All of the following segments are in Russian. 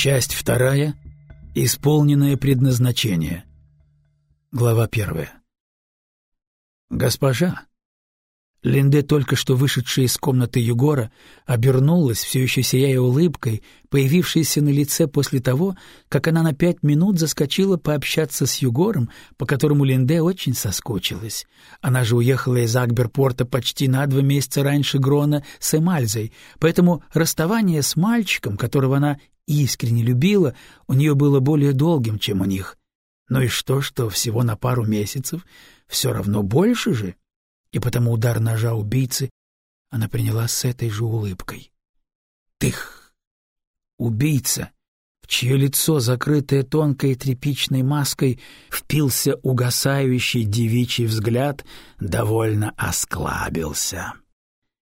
Часть вторая. Исполненное предназначение. Глава первая. Госпожа. Линде, только что вышедшая из комнаты Югора, обернулась, все еще сияя улыбкой, появившейся на лице после того, как она на пять минут заскочила пообщаться с Югором, по которому Линде очень соскучилась. Она же уехала из Акберпорта почти на два месяца раньше Грона с Эмальзой, поэтому расставание с мальчиком, которого она искренне любила, у нее было более долгим, чем у них. Ну и что, что всего на пару месяцев, все равно больше же и потому удар ножа убийцы она приняла с этой же улыбкой. Тых! Убийца, в чье лицо, закрытое тонкой тряпичной маской, впился угасающий девичий взгляд, довольно осклабился.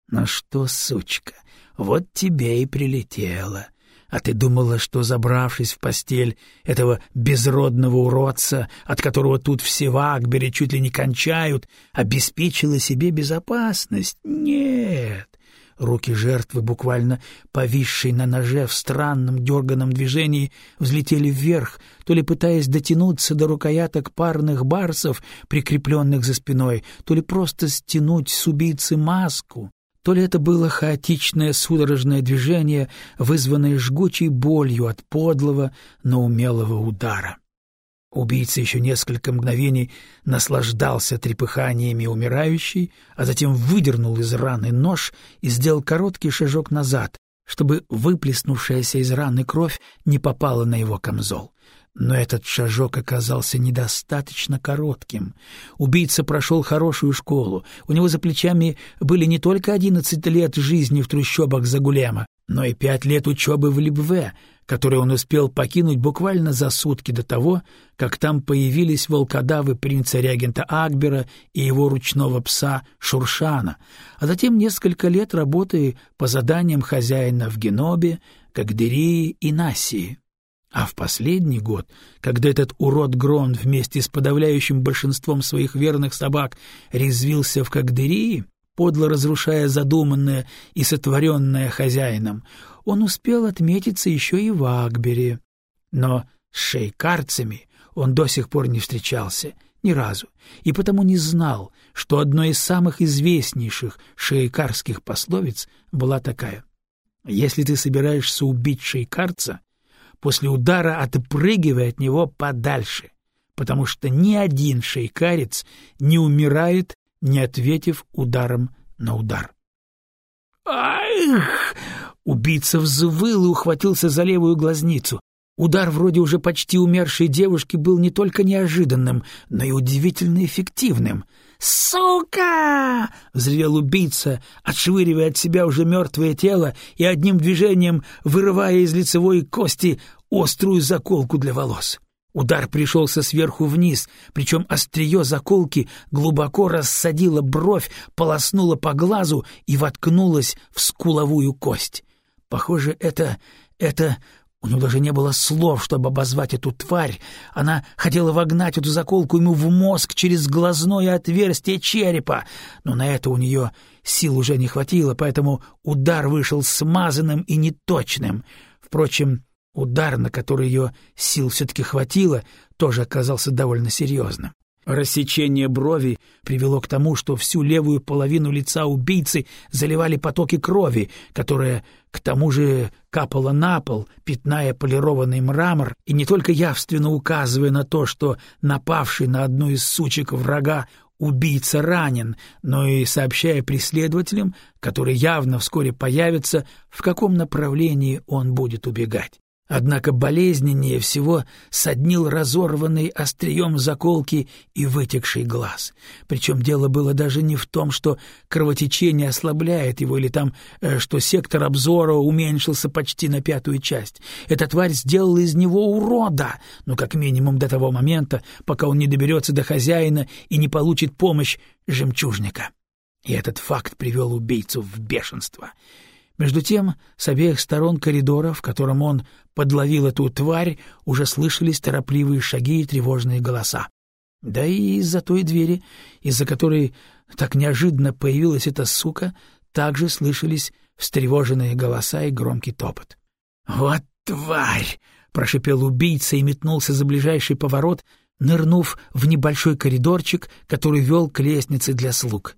«Ну что, сучка, вот тебе и прилетело. А ты думала, что, забравшись в постель этого безродного уродца, от которого тут все в Акбере чуть ли не кончают, обеспечила себе безопасность? Нет. Руки жертвы, буквально повисшие на ноже в странном дерганом движении, взлетели вверх, то ли пытаясь дотянуться до рукояток парных барсов, прикрепленных за спиной, то ли просто стянуть с убийцы маску. То ли это было хаотичное судорожное движение, вызванное жгучей болью от подлого, но умелого удара. Убийца еще несколько мгновений наслаждался трепыханиями умирающей, а затем выдернул из раны нож и сделал короткий шажок назад, чтобы выплеснувшаяся из раны кровь не попала на его камзол. Но этот шажок оказался недостаточно коротким. Убийца прошел хорошую школу. У него за плечами были не только одиннадцать лет жизни в трущобах Загулема, но и пять лет учебы в Либве, которые он успел покинуть буквально за сутки до того, как там появились волкодавы принца-регента Акбера и его ручного пса Шуршана, а затем несколько лет работы по заданиям хозяина в Генобе, Кагдерии и Нассии. А в последний год, когда этот урод Грон вместе с подавляющим большинством своих верных собак резвился в Кагдерии, подло разрушая задуманное и сотворенное хозяином, он успел отметиться еще и в Акбере. Но с шейкарцами он до сих пор не встречался ни разу, и потому не знал, что одной из самых известнейших шейкарских пословиц была такая «Если ты собираешься убить шейкарца, после удара отпрыгивая от него подальше, потому что ни один шейкарец не умирает, не ответив ударом на удар. «Ах!» Убийца взвыл и ухватился за левую глазницу. Удар вроде уже почти умершей девушки был не только неожиданным, но и удивительно эффективным — «Сука!» — взревел убийца, отшвыривая от себя уже мертвое тело и одним движением вырывая из лицевой кости острую заколку для волос. Удар пришелся сверху вниз, причем острие заколки глубоко рассадило бровь, полоснуло по глазу и воткнулось в скуловую кость. Похоже, это... это у него даже не было слов, чтобы обозвать эту тварь. Она хотела вогнать эту заколку ему в мозг через глазное отверстие черепа, но на это у нее сил уже не хватило, поэтому удар вышел смазанным и неточным. Впрочем, удар, на который ее сил все-таки хватило, тоже оказался довольно серьезным. Рассечение брови привело к тому, что всю левую половину лица убийцы заливали потоки крови, которая к тому же капала на пол, пятная полированный мрамор, и не только явственно указывая на то, что напавший на одну из сучек врага убийца ранен, но и сообщая преследователям, которые явно вскоре появятся, в каком направлении он будет убегать. Однако болезненнее всего соднил разорванный острием заколки и вытекший глаз. Причем дело было даже не в том, что кровотечение ослабляет его, или там, э, что сектор обзора уменьшился почти на пятую часть. Эта тварь сделала из него урода, ну, как минимум до того момента, пока он не доберется до хозяина и не получит помощь жемчужника. И этот факт привел убийцу в бешенство — между тем, с обеих сторон коридора, в котором он подловил эту тварь, уже слышались торопливые шаги и тревожные голоса. Да и из-за той двери, из-за которой так неожиданно появилась эта сука, также слышались встревоженные голоса и громкий топот. «Вот тварь!» — прошипел убийца и метнулся за ближайший поворот, нырнув в небольшой коридорчик, который вел к лестнице для слуг.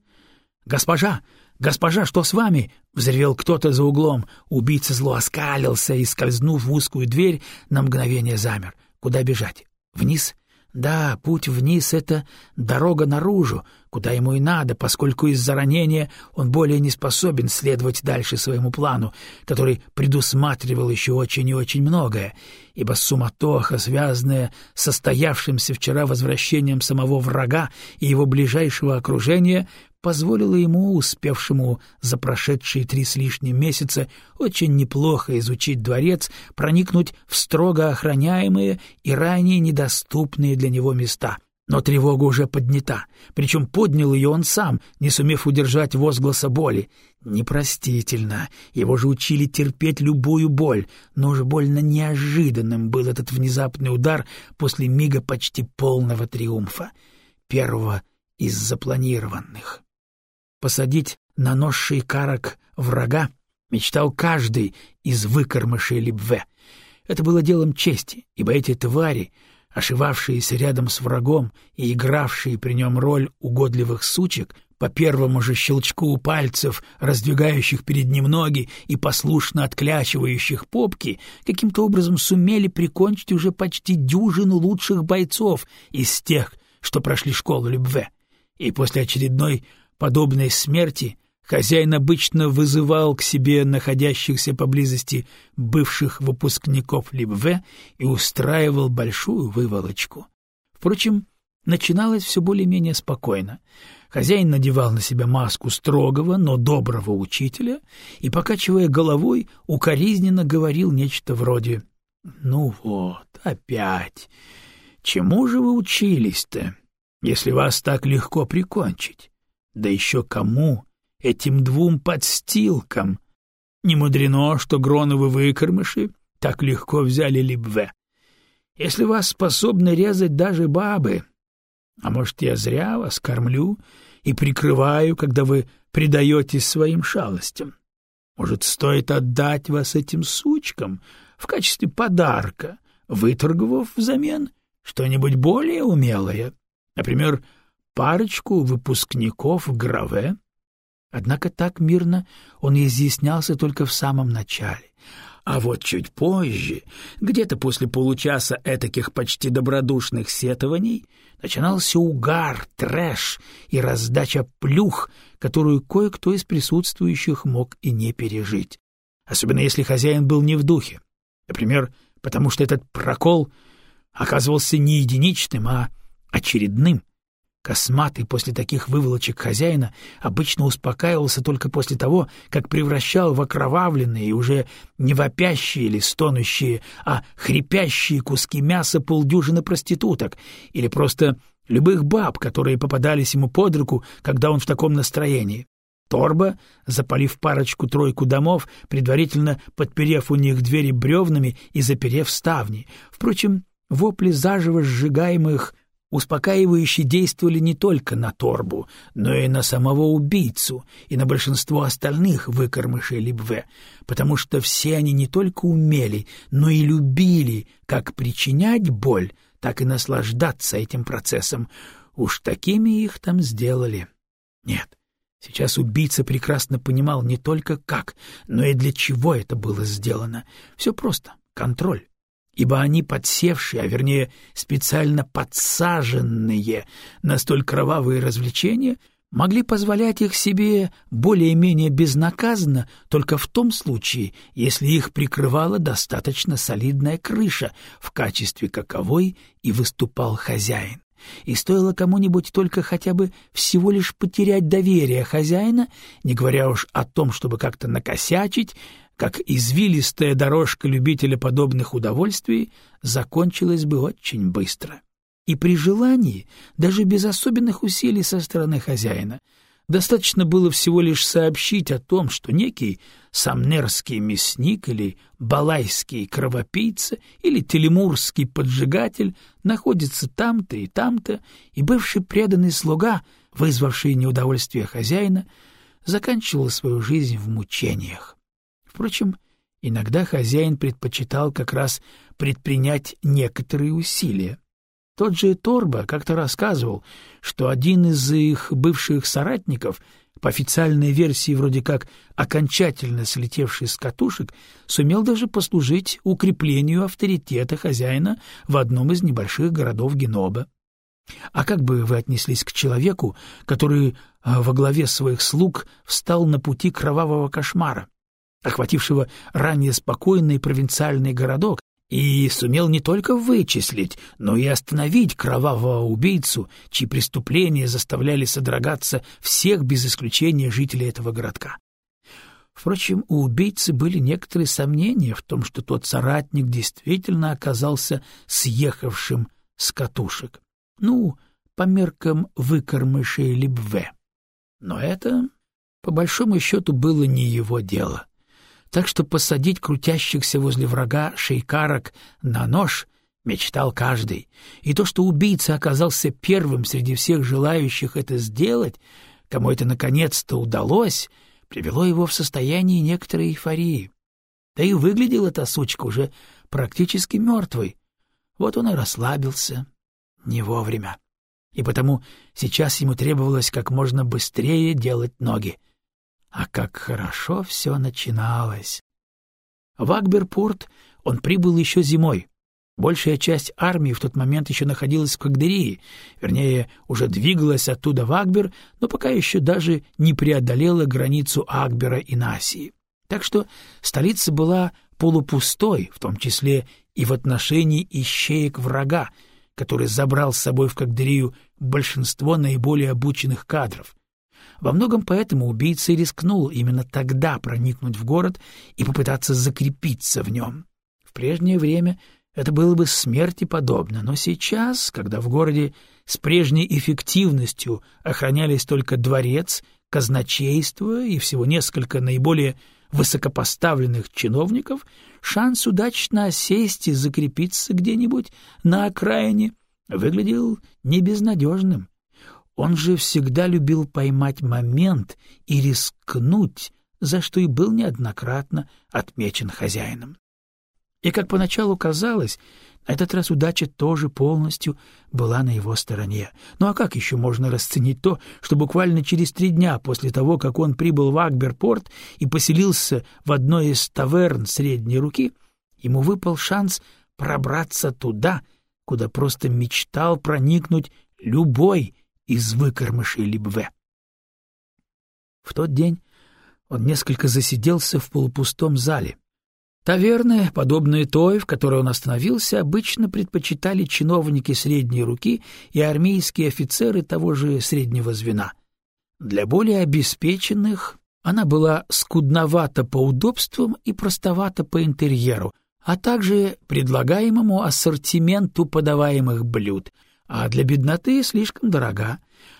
«Госпожа! Госпожа, что с вами?» — взревел кто-то за углом. Убийца зло оскалился и, скользнув в узкую дверь, на мгновение замер. Куда бежать? Вниз? Да, путь вниз — это дорога наружу, куда ему и надо, поскольку из-за ранения он более не способен следовать дальше своему плану, который предусматривал еще очень и очень многое, ибо суматоха, связанная с состоявшимся вчера возвращением самого врага и его ближайшего окружения, позволило ему, успевшему за прошедшие три с лишним месяца очень неплохо изучить дворец, проникнуть в строго охраняемые и ранее недоступные для него места. Но тревога уже поднята, причем поднял ее он сам, не сумев удержать возгласа боли. Непростительно, его же учили терпеть любую боль, но уж больно неожиданным был этот внезапный удар после мига почти полного триумфа, первого из запланированных. Посадить на носший карок врага мечтал каждый из выкормышей Либве. Это было делом чести, ибо эти твари, ошивавшиеся рядом с врагом и игравшие при нем роль угодливых сучек, по первому же щелчку пальцев, раздвигающих перед ним ноги и послушно отклячивающих попки, каким-то образом сумели прикончить уже почти дюжину лучших бойцов из тех, что прошли школу Любве. И после очередной подобной смерти хозяин обычно вызывал к себе находящихся поблизости бывших выпускников Либве и устраивал большую выволочку. Впрочем, начиналось все более-менее спокойно. Хозяин надевал на себя маску строгого, но доброго учителя и, покачивая головой, укоризненно говорил нечто вроде «Ну вот, опять! Чему же вы учились-то, если вас так легко прикончить? Да еще кому? Этим двум подстилкам. Не мудрено, что гроновы выкормыши так легко взяли Либве. Если вас способны резать даже бабы, а может, я зря вас кормлю и прикрываю, когда вы предаетесь своим шалостям. Может, стоит отдать вас этим сучкам в качестве подарка, выторговав взамен что-нибудь более умелое, например, парочку выпускников Граве. Однако так мирно он изъяснялся только в самом начале. А вот чуть позже, где-то после получаса этаких почти добродушных сетований, начинался угар, трэш и раздача плюх, которую кое-кто из присутствующих мог и не пережить. Особенно если хозяин был не в духе. Например, потому что этот прокол оказывался не единичным, а очередным — Косматый после таких выволочек хозяина обычно успокаивался только после того, как превращал в окровавленные уже не вопящие или стонущие, а хрипящие куски мяса полдюжины проституток или просто любых баб, которые попадались ему под руку, когда он в таком настроении. Торба, запалив парочку-тройку домов, предварительно подперев у них двери бревнами и заперев ставни. Впрочем, вопли заживо сжигаемых успокаивающе действовали не только на Торбу, но и на самого убийцу и на большинство остальных выкормышей Либве, потому что все они не только умели, но и любили как причинять боль, так и наслаждаться этим процессом. Уж такими их там сделали. Нет, сейчас убийца прекрасно понимал не только как, но и для чего это было сделано. Все просто — контроль ибо они подсевшие, а вернее специально подсаженные на столь кровавые развлечения, могли позволять их себе более-менее безнаказанно только в том случае, если их прикрывала достаточно солидная крыша, в качестве каковой и выступал хозяин. И стоило кому-нибудь только хотя бы всего лишь потерять доверие хозяина, не говоря уж о том, чтобы как-то накосячить, как извилистая дорожка любителя подобных удовольствий закончилась бы очень быстро. И при желании, даже без особенных усилий со стороны хозяина, достаточно было всего лишь сообщить о том, что некий самнерский мясник или балайский кровопийца или телемурский поджигатель находится там-то и там-то, и бывший преданный слуга, вызвавший неудовольствие хозяина, заканчивал свою жизнь в мучениях. Впрочем, Иногда хозяин предпочитал как раз предпринять некоторые усилия. Тот же Торба как-то рассказывал, что один из их бывших соратников, по официальной версии вроде как окончательно слетевший с катушек, сумел даже послужить укреплению авторитета хозяина в одном из небольших городов Геноба. А как бы вы отнеслись к человеку, который а, во главе своих слуг встал на пути кровавого кошмара, охватившего ранее спокойный провинциальный городок, и сумел не только вычислить, но и остановить кровавого убийцу, чьи преступления заставляли содрогаться всех без исключения жителей этого городка. Впрочем, у убийцы были некоторые сомнения в том, что тот соратник действительно оказался съехавшим с катушек. Ну, по меркам выкормышей Либве. Но это, по большому счету, было не его дело. Так что посадить крутящихся возле врага шейкарок на нож мечтал каждый. И то, что убийца оказался первым среди всех желающих это сделать, кому это наконец-то удалось, привело его в состояние некоторой эйфории. Да и выглядела эта сучка уже практически мертвой. Вот он и расслабился, не вовремя. И потому сейчас ему требовалось как можно быстрее делать ноги. А как хорошо все начиналось! В Акберпорт он прибыл еще зимой. Большая часть армии в тот момент еще находилась в Кагдерии, вернее, уже двигалась оттуда в Акбер, но пока еще даже не преодолела границу Акбера и Насии. Так что столица была полупустой, в том числе и в отношении ищеек врага, который забрал с собой в Кагдырию большинство наиболее обученных кадров. Во многом поэтому убийца и рискнул именно тогда проникнуть в город и попытаться закрепиться в нем. В прежнее время это было бы смерти подобно, но сейчас, когда в городе с прежней эффективностью охранялись только дворец, казначейство и всего несколько наиболее высокопоставленных чиновников, шанс удачно осесть и закрепиться где-нибудь на окраине выглядел небезнадежным. Он же всегда любил поймать момент и рискнуть, за что и был неоднократно отмечен хозяином. И, как поначалу казалось, на этот раз удача тоже полностью была на его стороне. Ну а как еще можно расценить то, что буквально через три дня после того, как он прибыл в Акберпорт и поселился в одной из таверн средней руки, ему выпал шанс пробраться туда, куда просто мечтал проникнуть любой из выкормышей Либве. В тот день он несколько засиделся в полупустом зале, Таверны, подобные той, в которой он остановился, обычно предпочитали чиновники средней руки и армейские офицеры того же среднего звена. Для более обеспеченных она была скудновата по удобствам и простовата по интерьеру, а также предлагаемому ассортименту подаваемых блюд, а для бедноты слишком дорога.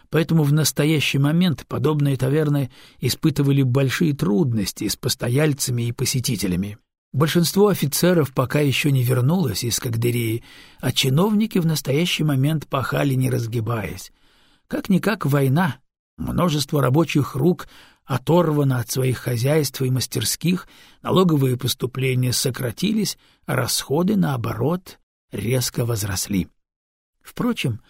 Поэтому в настоящий момент подобные таверны испытывали большие трудности с постояльцами и посетителями. Большинство офицеров пока еще не вернулось из Кагдырии, а чиновники в настоящий момент пахали, не разгибаясь. Как-никак война, множество рабочих рук оторвано от своих хозяйств и мастерских, налоговые поступления сократились, а расходы, наоборот, резко возросли. Впрочем,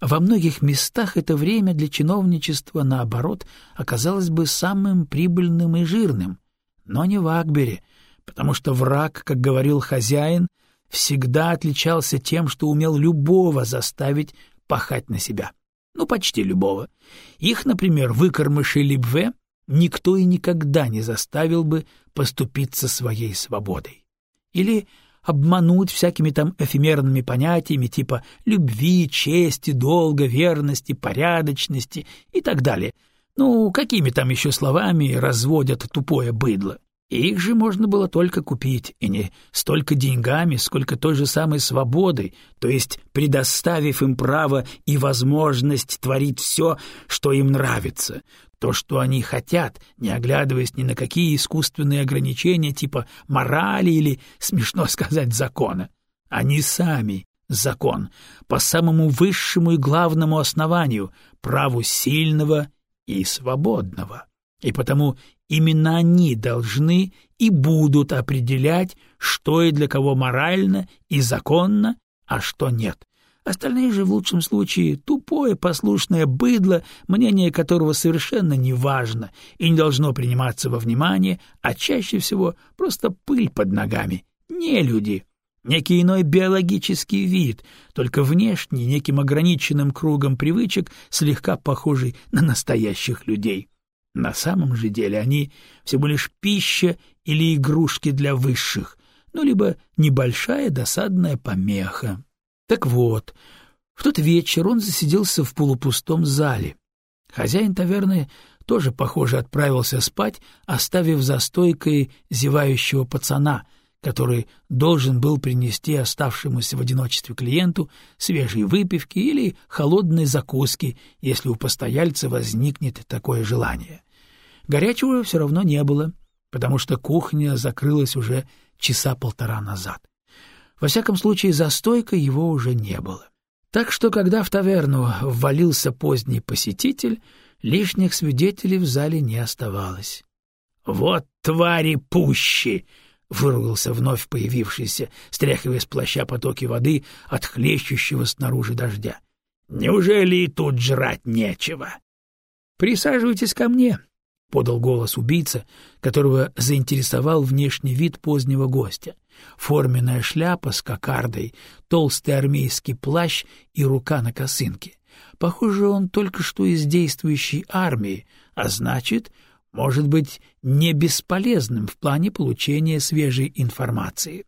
во многих местах это время для чиновничества, наоборот, оказалось бы самым прибыльным и жирным, но не в Акбере — потому что враг, как говорил хозяин, всегда отличался тем, что умел любого заставить пахать на себя. Ну, почти любого. Их, например, выкормыши Либве никто и никогда не заставил бы поступиться своей свободой. Или обмануть всякими там эфемерными понятиями типа любви, чести, долга, верности, порядочности и так далее. Ну, какими там еще словами разводят тупое быдло? Их же можно было только купить, и не столько деньгами, сколько той же самой свободой, то есть предоставив им право и возможность творить все, что им нравится, то, что они хотят, не оглядываясь ни на какие искусственные ограничения типа морали или, смешно сказать, закона. Они сами закон, по самому высшему и главному основанию — праву сильного и свободного. и потому именно они должны и будут определять, что и для кого морально и законно, а что нет. Остальные же в лучшем случае тупое послушное быдло, мнение которого совершенно не важно и не должно приниматься во внимание, а чаще всего просто пыль под ногами. Не люди. Некий иной биологический вид, только внешний, неким ограниченным кругом привычек, слегка похожий на настоящих людей. На самом же деле они всего лишь пища или игрушки для высших, ну, либо небольшая досадная помеха. Так вот, в тот вечер он засиделся в полупустом зале. Хозяин таверны тоже, похоже, отправился спать, оставив за стойкой зевающего пацана, который должен был принести оставшемуся в одиночестве клиенту свежей выпивки или холодной закуски, если у постояльца возникнет такое желание. Горячего все равно не было, потому что кухня закрылась уже часа полтора назад. Во всяком случае, за стойкой его уже не было. Так что, когда в таверну ввалился поздний посетитель, лишних свидетелей в зале не оставалось. — Вот твари пущи! — выругался вновь появившийся, стряхивая с плаща потоки воды от хлещущего снаружи дождя. — Неужели и тут жрать нечего? — Присаживайтесь ко мне, — подал голос убийца, которого заинтересовал внешний вид позднего гостя. Форменная шляпа с кокардой, толстый армейский плащ и рука на косынке. Похоже, он только что из действующей армии, а значит, может быть не бесполезным в плане получения свежей информации.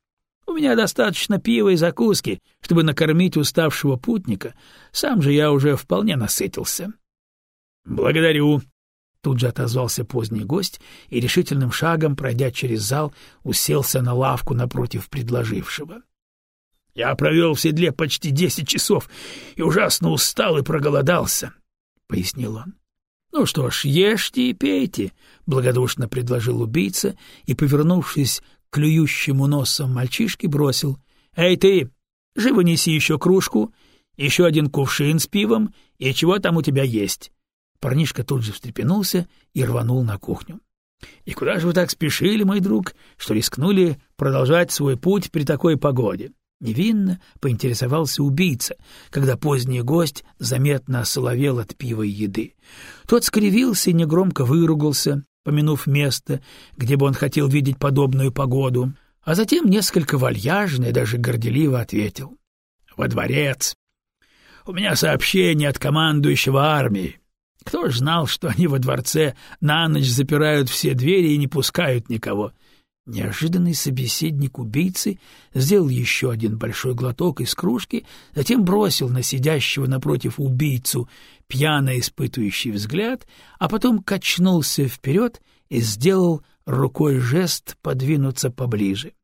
У меня достаточно пива и закуски, чтобы накормить уставшего путника, сам же я уже вполне насытился. — Благодарю, Тут же отозвался поздний гость и решительным шагом, пройдя через зал, уселся на лавку напротив предложившего. — Я провел в седле почти десять часов и ужасно устал и проголодался, — пояснил он. — Ну что ж, ешьте и пейте, — благодушно предложил убийца и, повернувшись к клюющему носом мальчишке, бросил. — Эй ты, живо неси еще кружку, еще один кувшин с пивом и чего там у тебя есть. Парнишка тут же встрепенулся и рванул на кухню. — И куда же вы так спешили, мой друг, что рискнули продолжать свой путь при такой погоде? Невинно поинтересовался убийца, когда поздний гость заметно осоловел от пива и еды. Тот скривился и негромко выругался, помянув место, где бы он хотел видеть подобную погоду, а затем несколько вальяжно и даже горделиво ответил. — Во дворец. У меня сообщение от командующего армии. Кто ж знал, что они во дворце на ночь запирают все двери и не пускают никого? Неожиданный собеседник убийцы сделал еще один большой глоток из кружки, затем бросил на сидящего напротив убийцу пьяно испытывающий взгляд, а потом качнулся вперед и сделал рукой жест подвинуться поближе.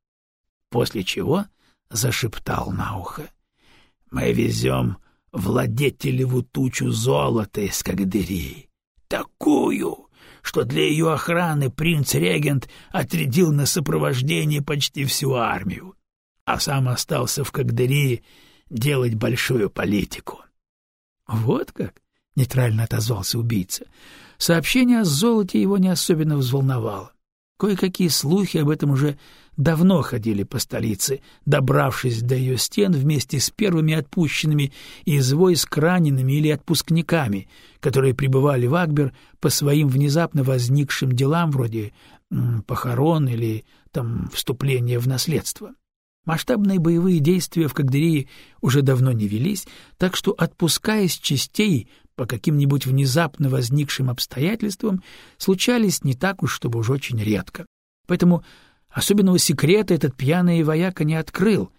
После чего зашептал на ухо. — Мы везем владетелеву тучу золота из Кагдыри. Такую, что для ее охраны принц-регент отрядил на сопровождение почти всю армию, а сам остался в Кагдыри делать большую политику. — Вот как? — нейтрально отозвался убийца. Сообщение о золоте его не особенно взволновало. Кое-какие слухи об этом уже давно ходили по столице, добравшись до ее стен вместе с первыми отпущенными из войск ранеными или отпускниками, которые прибывали в Акбер по своим внезапно возникшим делам вроде похорон или там вступления в наследство. Масштабные боевые действия в Кагдырии уже давно не велись, так что отпуска из частей по каким-нибудь внезапно возникшим обстоятельствам случались не так уж, чтобы уж очень редко. Поэтому особенного секрета этот пьяный вояка не открыл,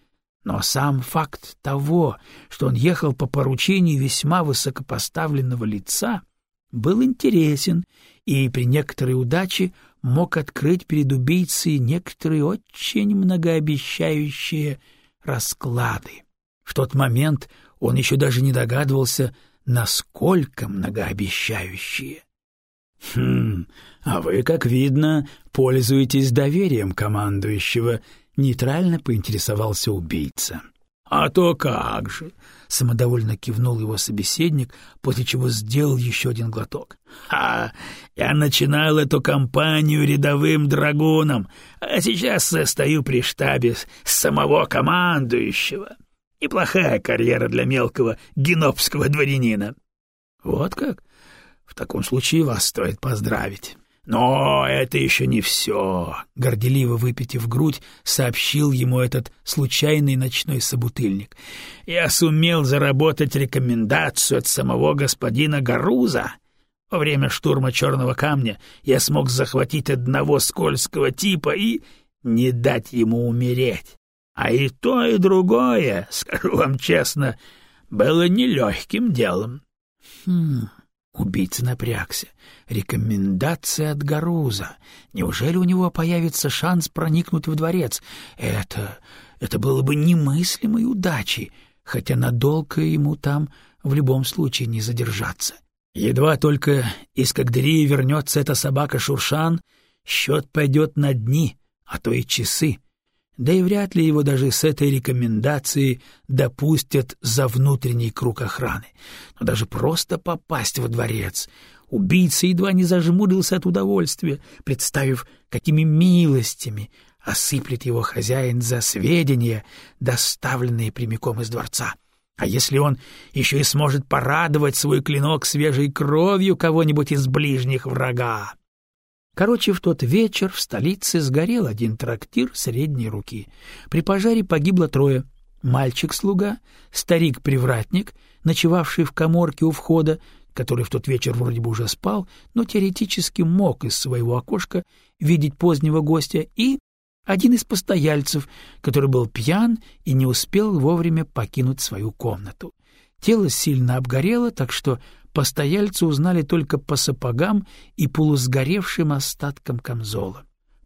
но сам факт того, что он ехал по поручению весьма высокопоставленного лица, был интересен и при некоторой удаче мог открыть перед убийцей некоторые очень многообещающие расклады. В тот момент он еще даже не догадывался, насколько многообещающие. — Хм, а вы, как видно, пользуетесь доверием командующего, — нейтрально поинтересовался убийца. — А то как же! — самодовольно кивнул его собеседник, после чего сделал еще один глоток. «Ха! Я начинал эту кампанию рядовым драгуном, а сейчас состою при штабе самого командующего. Неплохая карьера для мелкого генопского дворянина». «Вот как? В таком случае вас стоит поздравить». «Но это еще не все», — горделиво выпитив грудь, сообщил ему этот случайный ночной собутыльник. «Я сумел заработать рекомендацию от самого господина Гаруза. Во время штурма Черного камня я смог захватить одного скользкого типа и не дать ему умереть. А и то, и другое, скажу вам честно, было нелегким делом». «Хм...» Убийца напрягся. Рекомендация от Гаруза. Неужели у него появится шанс проникнуть в дворец? Это... это было бы немыслимой удачей, хотя надолго ему там в любом случае не задержаться. Едва только из Кагдерии вернется эта собака Шуршан, счет пойдет на дни, а то и часы да и вряд ли его даже с этой рекомендацией допустят за внутренний круг охраны. Но даже просто попасть во дворец убийца едва не зажмурился от удовольствия, представив, какими милостями осыплет его хозяин за сведения, доставленные прямиком из дворца. А если он еще и сможет порадовать свой клинок свежей кровью кого-нибудь из ближних врага? Короче, в тот вечер в столице сгорел один трактир средней руки. При пожаре погибло трое. Мальчик-слуга, старик-привратник, ночевавший в коморке у входа, который в тот вечер вроде бы уже спал, но теоретически мог из своего окошка видеть позднего гостя, и один из постояльцев, который был пьян и не успел вовремя покинуть свою комнату. Тело сильно обгорело, так что постояльцы узнали только по сапогам и полусгоревшим остаткам камзола.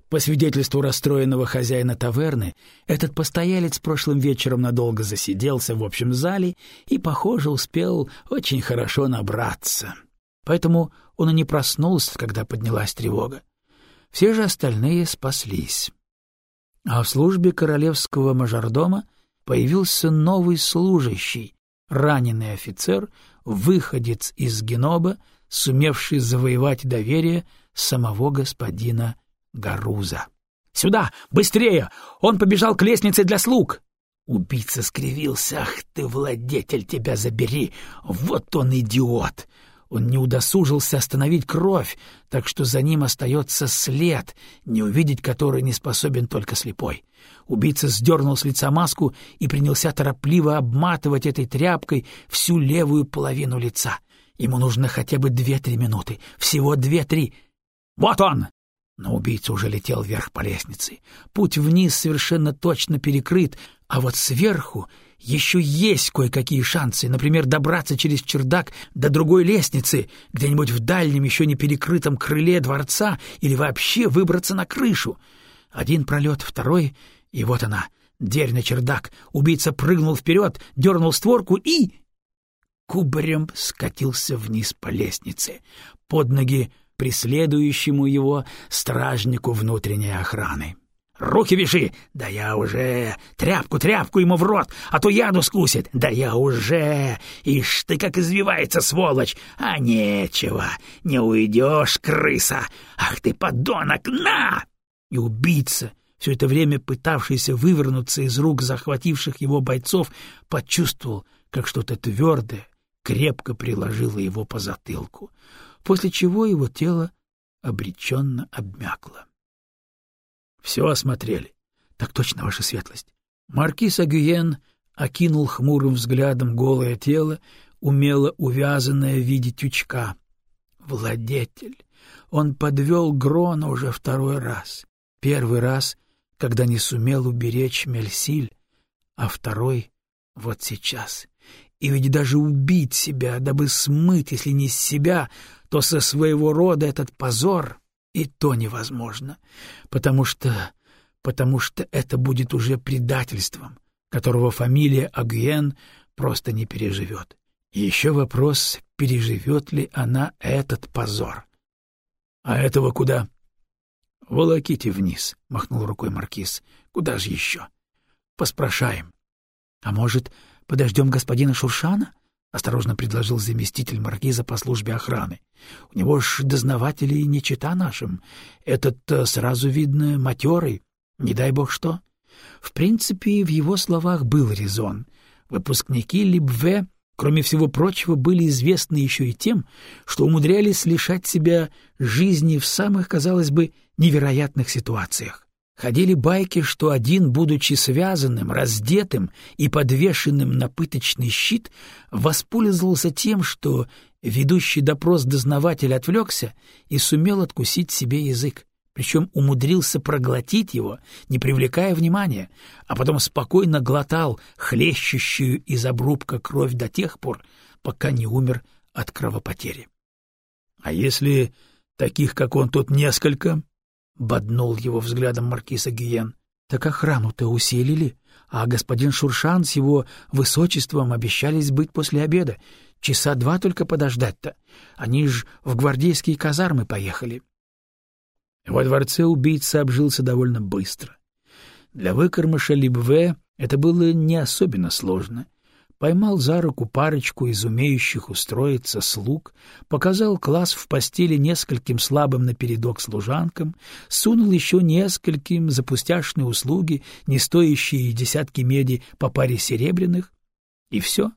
По свидетельству расстроенного хозяина таверны, этот постоялец прошлым вечером надолго засиделся в общем зале и, похоже, успел очень хорошо набраться. Поэтому он и не проснулся, когда поднялась тревога. Все же остальные спаслись. А в службе королевского мажордома появился новый служащий, раненый офицер, выходец из Геноба, сумевший завоевать доверие самого господина Гаруза. «Сюда! Быстрее! Он побежал к лестнице для слуг!» Убийца скривился. «Ах ты, владетель, тебя забери! Вот он идиот!» Он не удосужился остановить кровь, так что за ним остается след, не увидеть который не способен только слепой. Убийца сдернул с лица маску и принялся торопливо обматывать этой тряпкой всю левую половину лица. Ему нужно хотя бы две-три минуты, всего две-три. «Вот он!» Но убийца уже летел вверх по лестнице. Путь вниз совершенно точно перекрыт, а вот сверху еще есть кое-какие шансы, например, добраться через чердак до другой лестницы, где-нибудь в дальнем еще не перекрытом крыле дворца или вообще выбраться на крышу. Один пролет, второй, и вот она, дверь на чердак. Убийца прыгнул вперед, дернул створку и... Кубарем скатился вниз по лестнице, под ноги преследующему его стражнику внутренней охраны. Руки веши! Да я уже! Тряпку, тряпку ему в рот, а то яду скусит! Да я уже! Ишь ты, как извивается, сволочь! А нечего! Не уйдешь, крыса! Ах ты, подонок, на!» И убийца, все это время пытавшийся вывернуться из рук захвативших его бойцов, почувствовал, как что-то твердое крепко приложило его по затылку, после чего его тело обреченно обмякло. Все осмотрели. Так точно, ваша светлость. Маркиз Агюен окинул хмурым взглядом голое тело, умело увязанное в виде тючка. Владетель. Он подвел Грона уже второй раз. Первый раз, когда не сумел уберечь Мельсиль, а второй — вот сейчас. И ведь даже убить себя, дабы смыть, если не с себя, то со своего рода этот позор и то невозможно, потому что... потому что это будет уже предательством, которого фамилия Агьен просто не переживет. И еще вопрос, переживет ли она этот позор. — А этого куда? — Волоките вниз, — махнул рукой маркиз. — Куда же еще? — Поспрашаем. — А может, подождем господина Шуршана? — осторожно предложил заместитель маркиза по службе охраны. — У него ж дознаватели не чита нашим. Этот сразу видно матерый, не дай бог что. В принципе, в его словах был резон. Выпускники Либве, кроме всего прочего, были известны еще и тем, что умудрялись лишать себя жизни в самых, казалось бы, невероятных ситуациях. Ходили байки, что один, будучи связанным, раздетым и подвешенным на пыточный щит, воспользовался тем, что ведущий допрос дознаватель отвлекся и сумел откусить себе язык причем умудрился проглотить его, не привлекая внимания, а потом спокойно глотал хлещущую из обрубка кровь до тех пор, пока не умер от кровопотери. — А если таких, как он, тут несколько? — боднул его взглядом маркиса Гиен. — Так охрану-то усилили, а господин Шуршан с его высочеством обещались быть после обеда. Часа два только подождать-то. Они ж в гвардейские казармы поехали. — во дворце убийца обжился довольно быстро. Для выкормыша Либве это было не особенно сложно. Поймал за руку парочку из умеющих устроиться слуг, показал класс в постели нескольким слабым напередок служанкам, сунул еще нескольким запустяшные услуги, не стоящие десятки меди по паре серебряных, и все,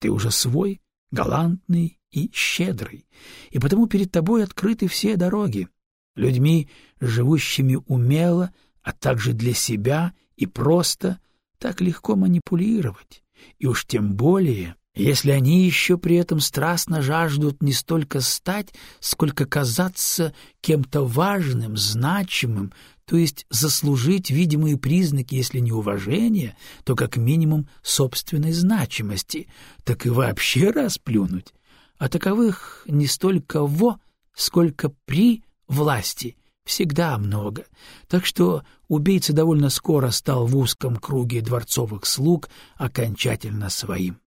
ты уже свой, галантный и щедрый, и потому перед тобой открыты все дороги, людьми, живущими умело, а также для себя и просто, так легко манипулировать. И уж тем более, если они еще при этом страстно жаждут не столько стать, сколько казаться кем-то важным, значимым, то есть заслужить видимые признаки, если не уважения, то как минимум собственной значимости, так и вообще расплюнуть. А таковых не столько во, сколько при власти всегда много, так что убийца довольно скоро стал в узком круге дворцовых слуг окончательно своим.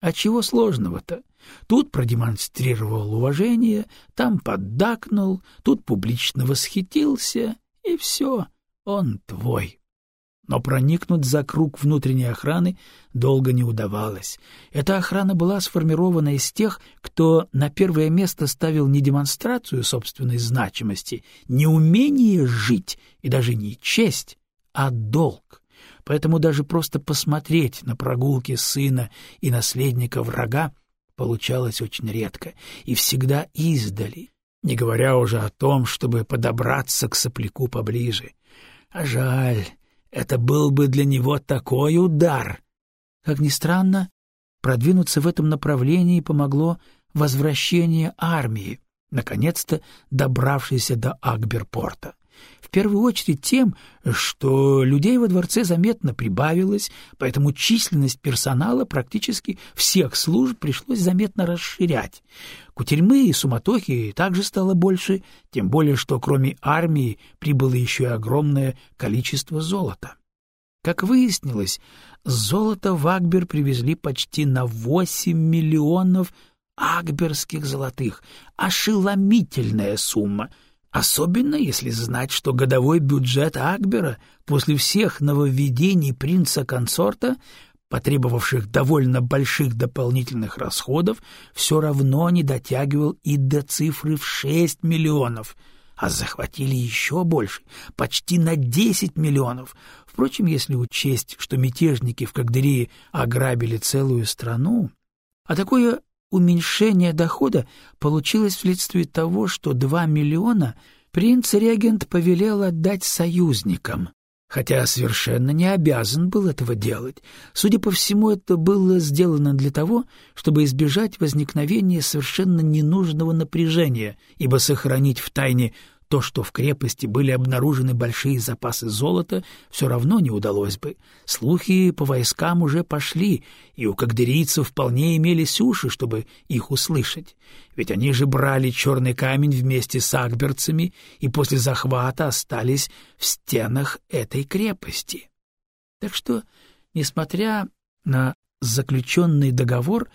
А чего сложного-то? Тут продемонстрировал уважение, там поддакнул, тут публично восхитился, и все, он твой. Но проникнуть за круг внутренней охраны долго не удавалось. Эта охрана была сформирована из тех, кто на первое место ставил не демонстрацию собственной значимости, не умение жить и даже не честь, а долг. Поэтому даже просто посмотреть на прогулки сына и наследника врага получалось очень редко и всегда издали, не говоря уже о том, чтобы подобраться к сопляку поближе. А жаль, это был бы для него такой удар. Как ни странно, продвинуться в этом направлении помогло возвращение армии, наконец-то добравшейся до Акберпорта. В первую очередь тем, что людей во дворце заметно прибавилось, поэтому численность персонала практически всех служб пришлось заметно расширять. Кутерьмы и суматохи также стало больше, тем более что кроме армии прибыло еще и огромное количество золота. Как выяснилось, золото в Акбер привезли почти на 8 миллионов акберских золотых. Ошеломительная сумма — Особенно если знать, что годовой бюджет Акбера после всех нововведений принца-консорта, потребовавших довольно больших дополнительных расходов, все равно не дотягивал и до цифры в 6 миллионов, а захватили еще больше, почти на 10 миллионов. Впрочем, если учесть, что мятежники в Кагдырии ограбили целую страну, а такое уменьшение дохода получилось вследствие того, что 2 миллиона принц-регент повелел отдать союзникам, хотя совершенно не обязан был этого делать. Судя по всему, это было сделано для того, чтобы избежать возникновения совершенно ненужного напряжения, ибо сохранить в тайне то, что в крепости были обнаружены большие запасы золота, все равно не удалось бы. Слухи по войскам уже пошли, и у кагдерийцев вполне имелись уши, чтобы их услышать. Ведь они же брали черный камень вместе с акберцами и после захвата остались в стенах этой крепости. Так что, несмотря на заключенный договор,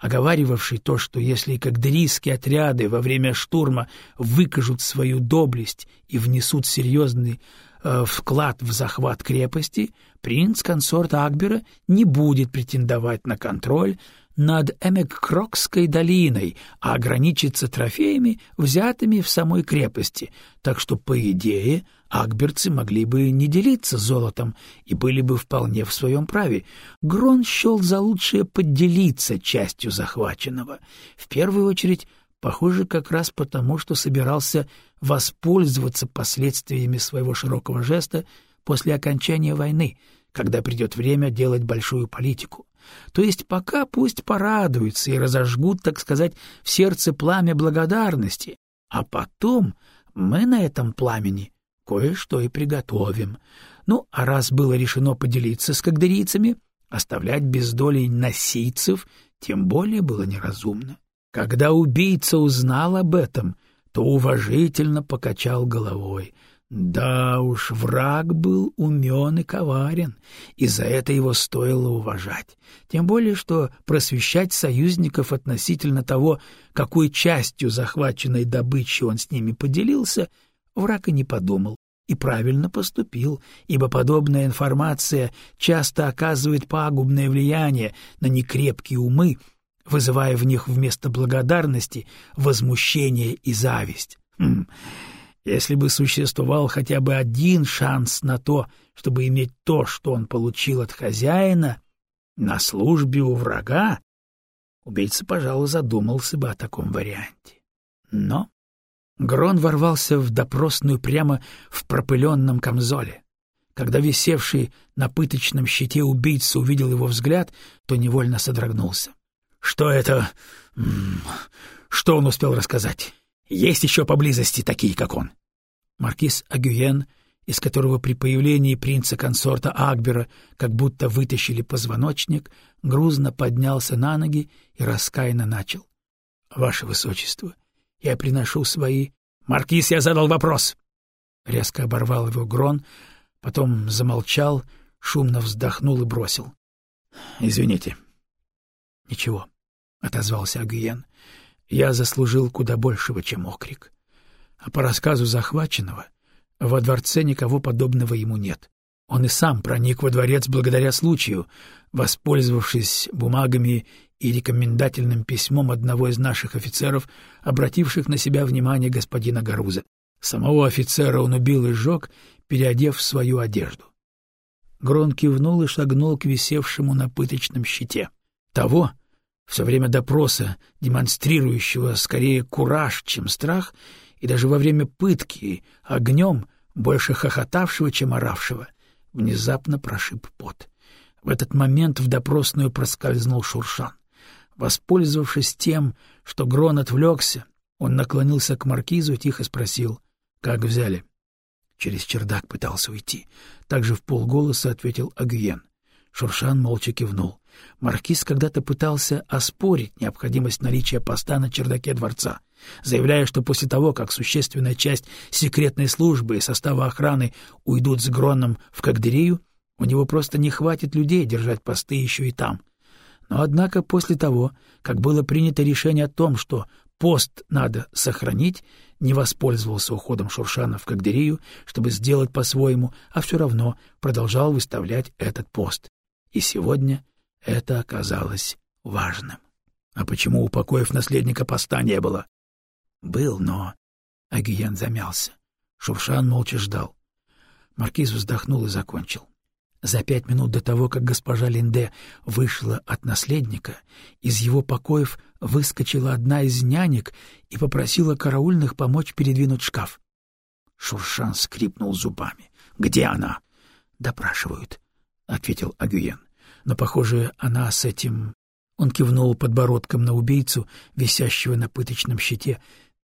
оговаривавший то, что если кагдерийские отряды во время штурма выкажут свою доблесть и внесут серьезный э, вклад в захват крепости, принц-консорт Акбера не будет претендовать на контроль над Эмеккрокской долиной, а ограничится трофеями, взятыми в самой крепости, так что, по идее, акберцы могли бы не делиться золотом и были бы вполне в своем праве. Грон счел за лучшее поделиться частью захваченного. В первую очередь, похоже, как раз потому, что собирался воспользоваться последствиями своего широкого жеста после окончания войны, когда придет время делать большую политику. То есть пока пусть порадуются и разожгут, так сказать, в сердце пламя благодарности, а потом мы на этом пламени кое-что и приготовим. Ну, а раз было решено поделиться с кагдерийцами, оставлять без доли носийцев тем более было неразумно. Когда убийца узнал об этом, то уважительно покачал головой — да уж, враг был умен и коварен, и за это его стоило уважать. Тем более, что просвещать союзников относительно того, какой частью захваченной добычи он с ними поделился, враг и не подумал. И правильно поступил, ибо подобная информация часто оказывает пагубное влияние на некрепкие умы, вызывая в них вместо благодарности возмущение и зависть. Хм. Если бы существовал хотя бы один шанс на то, чтобы иметь то, что он получил от хозяина, на службе у врага, убийца, пожалуй, задумался бы о таком варианте. Но Грон ворвался в допросную прямо в пропыленном камзоле. Когда висевший на пыточном щите убийца увидел его взгляд, то невольно содрогнулся. — Что это? Что он успел рассказать? Есть еще поблизости такие, как он. Маркиз Агюен, из которого при появлении принца-консорта Акбера как будто вытащили позвоночник, грузно поднялся на ноги и раскаянно начал. — Ваше Высочество, я приношу свои... — Маркиз, я задал вопрос! Резко оборвал его Грон, потом замолчал, шумно вздохнул и бросил. — Извините. — Ничего, — отозвался Агюен. Я заслужил куда большего, чем окрик. А по рассказу захваченного, во дворце никого подобного ему нет. Он и сам проник во дворец благодаря случаю, воспользовавшись бумагами и рекомендательным письмом одного из наших офицеров, обративших на себя внимание господина Гаруза. Самого офицера он убил и сжег, переодев в свою одежду. Грон кивнул и шагнул к висевшему на пыточном щите. Того, все время допроса, демонстрирующего скорее кураж, чем страх, и даже во время пытки огнем, больше хохотавшего, чем оравшего, внезапно прошиб пот. В этот момент в допросную проскользнул Шуршан. Воспользовавшись тем, что Грон отвлекся, он наклонился к маркизу и тихо спросил, как взяли. Через чердак пытался уйти. Также в полголоса ответил Агюен. Шуршан молча кивнул. Маркиз когда-то пытался оспорить необходимость наличия поста на чердаке дворца, заявляя, что после того, как существенная часть секретной службы и состава охраны уйдут с Гроном в Кагдерию, у него просто не хватит людей держать посты еще и там. Но однако после того, как было принято решение о том, что пост надо сохранить, не воспользовался уходом Шуршана в Кагдерию, чтобы сделать по-своему, а все равно продолжал выставлять этот пост. И сегодня это оказалось важным. А почему у покоев наследника поста не было? Был, но... Агиян замялся. Шуршан молча ждал. Маркиз вздохнул и закончил. За пять минут до того, как госпожа Линде вышла от наследника, из его покоев выскочила одна из нянек и попросила караульных помочь передвинуть шкаф. Шуршан скрипнул зубами. «Где она?» «Допрашивают», — ответил Агюен но, похоже, она с этим... Он кивнул подбородком на убийцу, висящего на пыточном щите.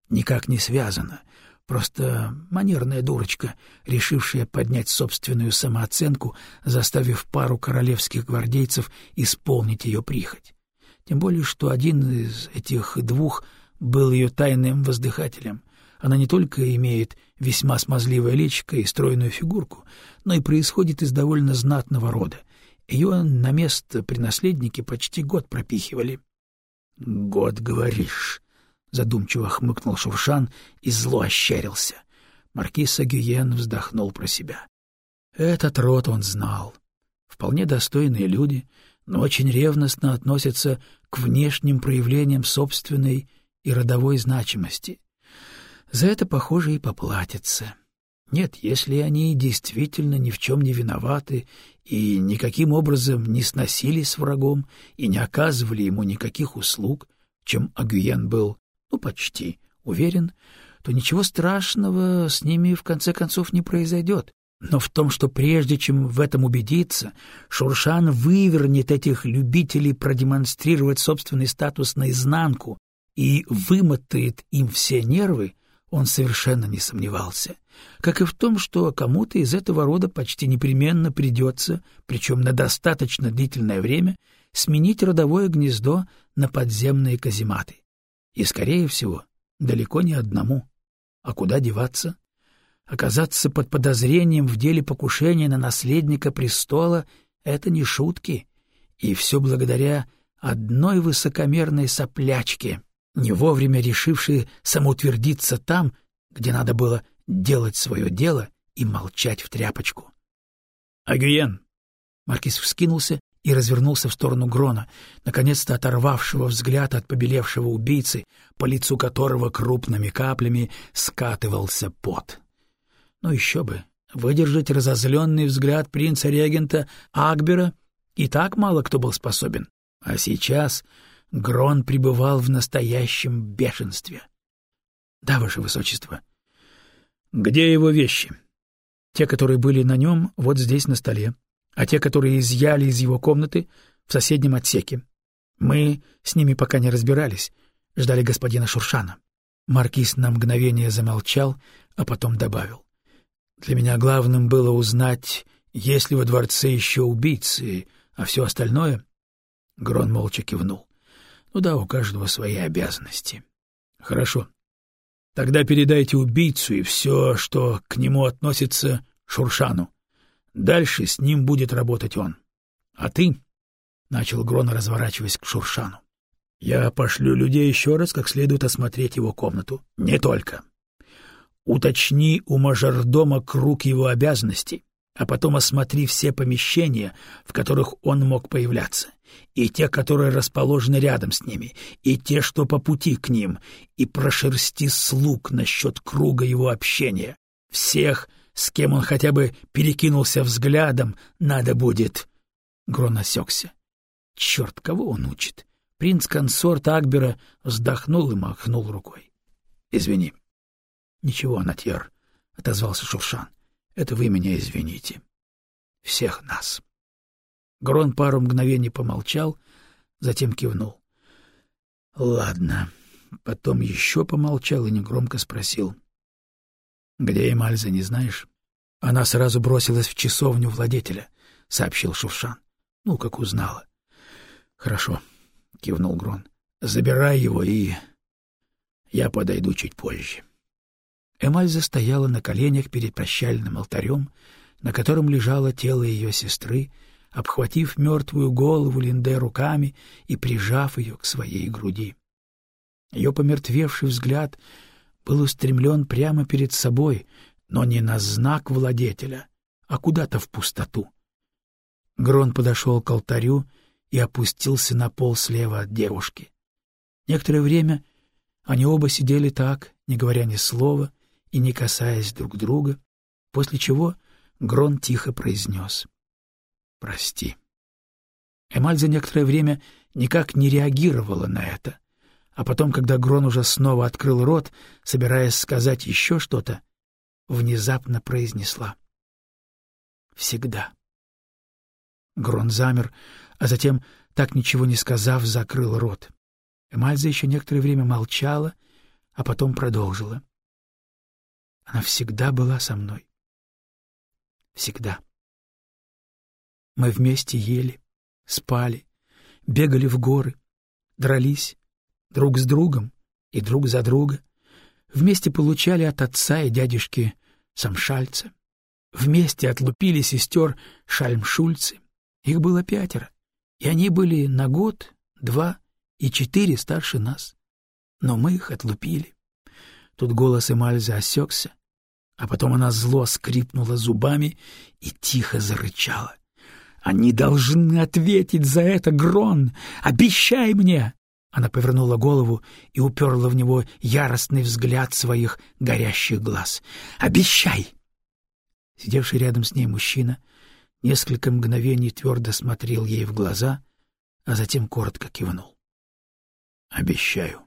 Никак не связано. Просто манерная дурочка, решившая поднять собственную самооценку, заставив пару королевских гвардейцев исполнить ее прихоть. Тем более, что один из этих двух был ее тайным воздыхателем. Она не только имеет весьма смазливое личико и стройную фигурку, но и происходит из довольно знатного рода — ее на место при наследнике почти год пропихивали. — Год, говоришь, — задумчиво хмыкнул Шуршан и зло ощерился. Маркиз Агюен вздохнул про себя. Этот род он знал. Вполне достойные люди, но очень ревностно относятся к внешним проявлениям собственной и родовой значимости. За это, похоже, и поплатятся. Нет, если они действительно ни в чем не виноваты и никаким образом не сносились с врагом и не оказывали ему никаких услуг, чем Агюен был, ну, почти уверен, то ничего страшного с ними в конце концов не произойдет. Но в том, что прежде чем в этом убедиться, Шуршан вывернет этих любителей продемонстрировать собственный статус наизнанку и вымотает им все нервы, он совершенно не сомневался. Как и в том, что кому-то из этого рода почти непременно придется, причем на достаточно длительное время, сменить родовое гнездо на подземные казематы. И, скорее всего, далеко не одному. А куда деваться? Оказаться под подозрением в деле покушения на наследника престола — это не шутки, и все благодаря одной высокомерной соплячке, не вовремя решившей самоутвердиться там, где надо было делать свое дело и молчать в тряпочку. «Агюен!» Маркиз вскинулся и развернулся в сторону Грона, наконец-то оторвавшего взгляд от побелевшего убийцы, по лицу которого крупными каплями скатывался пот. Ну еще бы, выдержать разозленный взгляд принца-регента Акбера и так мало кто был способен. А сейчас Грон пребывал в настоящем бешенстве. — Да, ваше высочество. — Где его вещи? — Те, которые были на нем, вот здесь на столе, а те, которые изъяли из его комнаты, в соседнем отсеке. Мы с ними пока не разбирались, ждали господина Шуршана. Маркиз на мгновение замолчал, а потом добавил. Для меня главным было узнать, есть ли во дворце еще убийцы, а все остальное... Грон молча кивнул. Ну да, у каждого свои обязанности. Хорошо. Тогда передайте убийцу и все, что к нему относится, Шуршану. Дальше с ним будет работать он. А ты, — начал Грон, разворачиваясь к Шуршану, — я пошлю людей еще раз как следует осмотреть его комнату. Не только. Уточни у мажордома круг его обязанностей, а потом осмотри все помещения, в которых он мог появляться, и те, которые расположены рядом с ними, и те, что по пути к ним, и прошерсти слуг насчет круга его общения. Всех, с кем он хотя бы перекинулся взглядом, надо будет... Грон осекся. Черт, кого он учит? Принц-консорт Акбера вздохнул и махнул рукой. — Извини. —— Ничего, Натьер, — отозвался Шуршан. — Это вы меня извините. Всех нас. Грон пару мгновений помолчал, затем кивнул. — Ладно. Потом еще помолчал и негромко спросил. — Где Эмальза, не знаешь? — Она сразу бросилась в часовню владетеля, — сообщил Шуршан. — Ну, как узнала. — Хорошо, — кивнул Грон. — Забирай его, и я подойду чуть позже. Эмальза стояла на коленях перед прощальным алтарем, на котором лежало тело ее сестры, обхватив мертвую голову Линде руками и прижав ее к своей груди. Ее помертвевший взгляд был устремлен прямо перед собой, но не на знак владетеля, а куда-то в пустоту. Грон подошел к алтарю и опустился на пол слева от девушки. Некоторое время они оба сидели так, не говоря ни слова, и не касаясь друг друга, после чего Грон тихо произнес «Прости». Эмаль за некоторое время никак не реагировала на это, а потом, когда Грон уже снова открыл рот, собираясь сказать еще что-то, внезапно произнесла «Всегда». Грон замер, а затем, так ничего не сказав, закрыл рот. Эмальза еще некоторое время молчала, а потом продолжила. Она всегда была со мной. Всегда. Мы вместе ели, спали, бегали в горы, дрались друг с другом и друг за друга, вместе получали от отца и дядюшки Самшальца, вместе отлупили сестер Шальмшульцы. Их было пятеро, и они были на год, два и четыре старше нас. Но мы их отлупили. Тут голос Эмальза осекся, А потом она зло скрипнула зубами и тихо зарычала. «Они должны ответить за это, Грон! Обещай мне!» Она повернула голову и уперла в него яростный взгляд своих горящих глаз. «Обещай!» Сидевший рядом с ней мужчина несколько мгновений твердо смотрел ей в глаза, а затем коротко кивнул. «Обещаю».